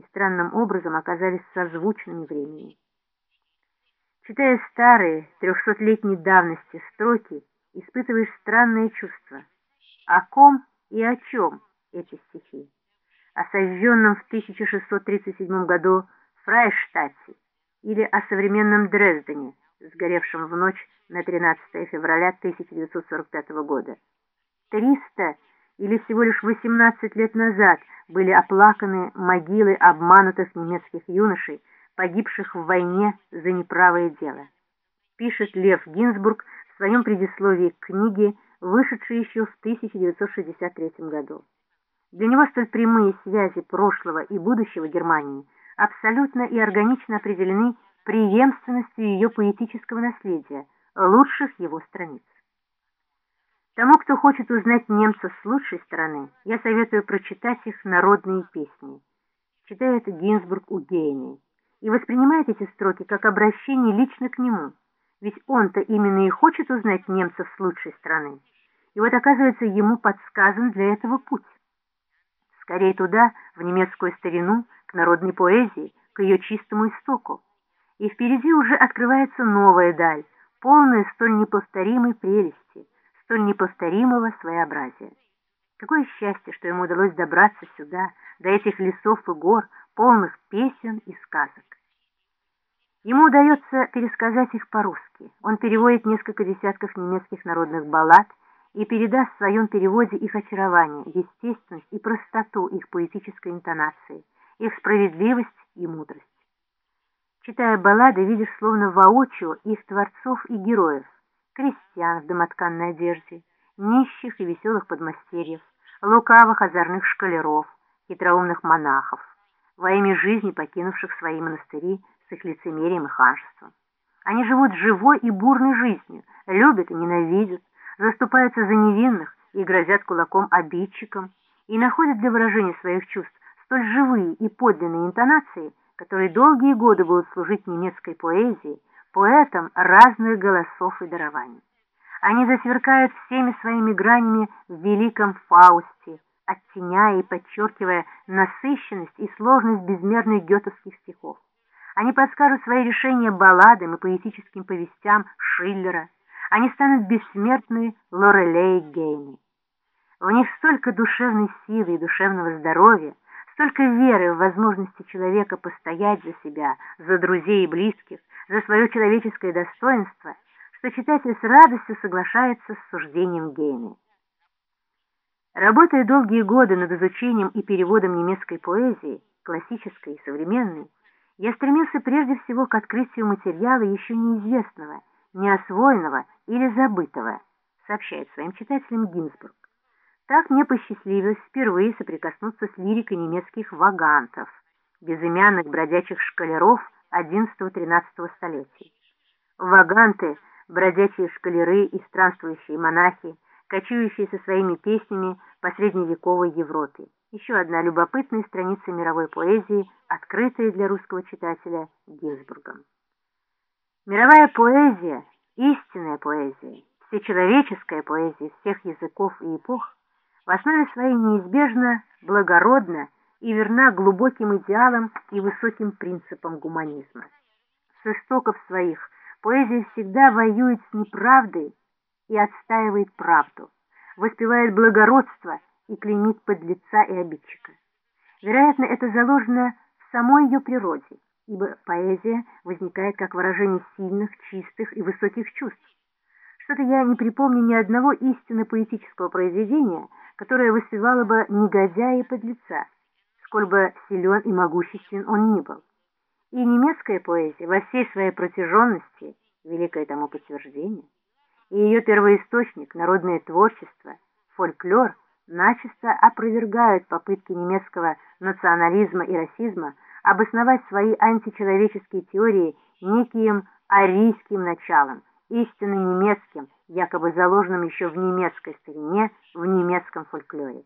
и странным образом оказались созвучными времени. Читая старые, трехсотлетней давности строки, испытываешь странное чувство. О ком и о чем эти стихи? О сожженном в 1637 году Фрайштадте или о современном Дрездене, сгоревшем в ночь на 13 февраля 1945 года. Триста или всего лишь 18 лет назад были оплаканы могилы обманутых немецких юношей, погибших в войне за неправое дело. Пишет Лев Гинзбург в своем предисловии к книге, вышедшей еще в 1963 году. Для него столь прямые связи прошлого и будущего Германии абсолютно и органично определены преемственностью ее поэтического наследия, лучших его страниц. Тому, кто хочет узнать немцев с лучшей стороны, я советую прочитать их народные песни. Читает Гинзбург у Гейне и воспринимает эти строки как обращение лично к нему, ведь он-то именно и хочет узнать немцев с лучшей стороны. И вот оказывается ему подсказан для этого путь. Скорее туда, в немецкую старину, к народной поэзии, к ее чистому истоку. И впереди уже открывается новая даль, полная столь неповторимой прелести, столь неповторимого своеобразия. Какое счастье, что ему удалось добраться сюда, до этих лесов и гор, полных песен и сказок. Ему удается пересказать их по-русски. Он переводит несколько десятков немецких народных баллад и передаст в своем переводе их очарование, естественность и простоту их поэтической интонации, их справедливость и мудрость. Читая баллады, видишь словно воочию их творцов и героев, крестьян в домотканной одежде, нищих и веселых подмастерьев, лукавых озорных шкалеров, хитроумных монахов, во имя жизни покинувших свои монастыри с их лицемерием и ханжеством. Они живут живой и бурной жизнью, любят и ненавидят, заступаются за невинных и грозят кулаком обидчикам, и находят для выражения своих чувств столь живые и подлинные интонации, которые долгие годы будут служить немецкой поэзии, поэтам разных голосов и дарований. Они засверкают всеми своими гранями в великом Фаусте, оттеняя и подчеркивая насыщенность и сложность безмерных гетовских стихов. Они подскажут свои решения балладам и поэтическим повестям Шиллера. Они станут бессмертны Лорелей Гейны. В них столько душевной силы и душевного здоровья, столько веры в возможности человека постоять за себя, за друзей и близких, за свое человеческое достоинство, что читатель с радостью соглашается с суждением Гейне. Работая долгие годы над изучением и переводом немецкой поэзии, классической и современной, я стремился прежде всего к открытию материала еще неизвестного, неосвоенного или забытого, сообщает своим читателям Гинзбург. Так мне посчастливилось впервые соприкоснуться с лирикой немецких вагантов, безымянных бродячих шкалеров XI-XIII столетий. Ваганты, бродячие шкалеры и странствующие монахи, кочующие со своими песнями по средневековой Европе. Еще одна любопытная страница мировой поэзии, открытая для русского читателя Гинзбургом. Мировая поэзия, истинная поэзия, всечеловеческая поэзия всех языков и эпох в основе своей неизбежно благородна и верна глубоким идеалам и высоким принципам гуманизма. С истоков своих поэзия всегда воюет с неправдой и отстаивает правду, воспевает благородство и клеймит подлеца и обидчика. Вероятно, это заложено в самой ее природе, ибо поэзия возникает как выражение сильных, чистых и высоких чувств. Что-то я не припомню ни одного истинно поэтического произведения, которое воспевало бы негодяя и подлеца, сколь бы силен и могуществен он ни был. И немецкая поэзия во всей своей протяженности – великое тому подтверждение. И ее первоисточник, народное творчество, фольклор, начисто опровергают попытки немецкого национализма и расизма обосновать свои античеловеческие теории неким арийским началом, истинно немецким, якобы заложенным еще в немецкой старине, в немецком фольклоре.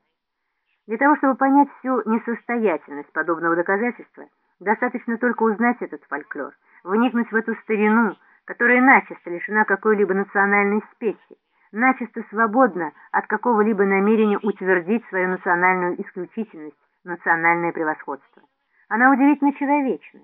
Для того, чтобы понять всю несостоятельность подобного доказательства, достаточно только узнать этот фольклор, вникнуть в эту старину, которая начисто лишена какой-либо национальной спеси, начисто свободна от какого-либо намерения утвердить свою национальную исключительность, национальное превосходство. Она удивительно человечна.